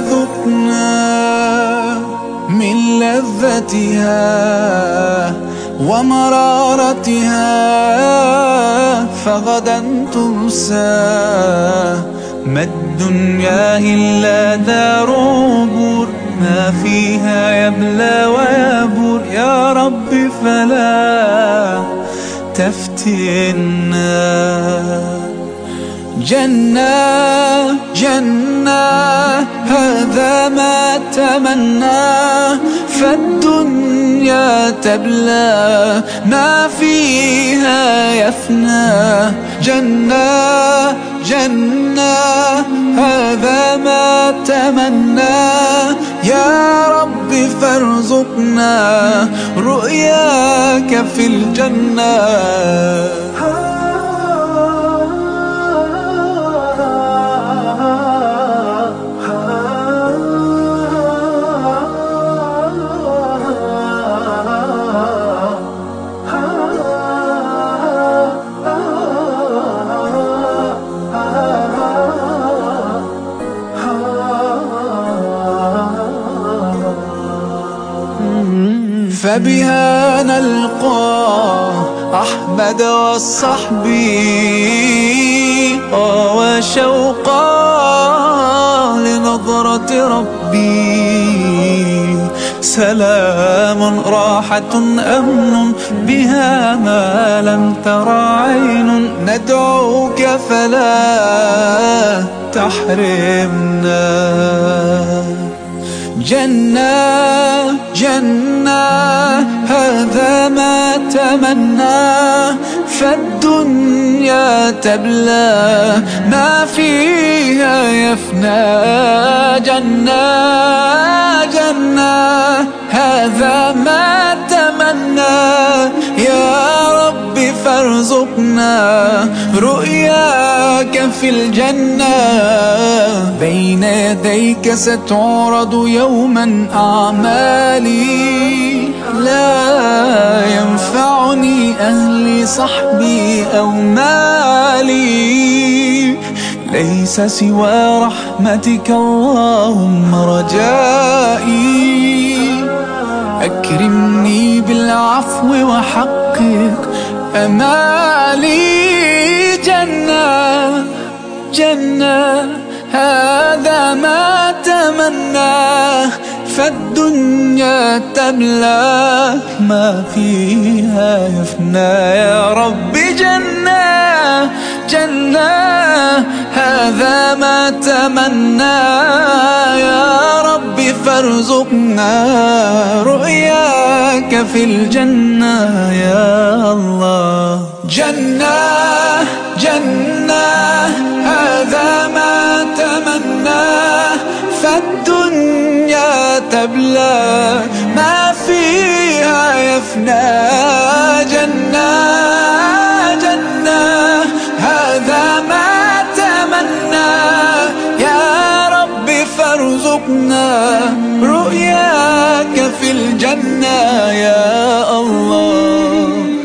ذقنا من لذتها ومرارتها فغدا تنسى ما الدنيا إلا دار بور ما فيها يبلى ويبور. يا رب فلا تفتنا. جنة جنة. تمنى فالدنيا تبلى ما فيها يفنى. جنة جنة هذا ما تمنى. يا رب فارزقنا رؤياك في الجنة. فبها نلقى أحمد والصحب وشوقا لنظرة ربي. سلام راحة أمن بها ما لم ترى عين ندعوك فلا تحرمنا. جنة جنة هذا ما تمنى. فالدنيا تبلى ما فيها يفنى. جنة جنة هذا ما فارزقنا رؤياك في الجنة. بين يديك ستعرض يوما أعمالي. لا ينفعني أهلي صحبي أو مالي. ليس سوى رحمتك اللهم رجائي. أكرمني بالعفو وحقق أمالي جنة جنة. هذا ما تمناه فالدنيا تبلى ما فيها يفنى. يا رب جنة جنة. هذا ما تمنى. يا فارزقنا رؤياك في الجنة يا الله. جنة جنة هذا ما تمناه فالدنيا تبلى ما فيها يفنى. عرفنا رؤياك في الجنة يا الله.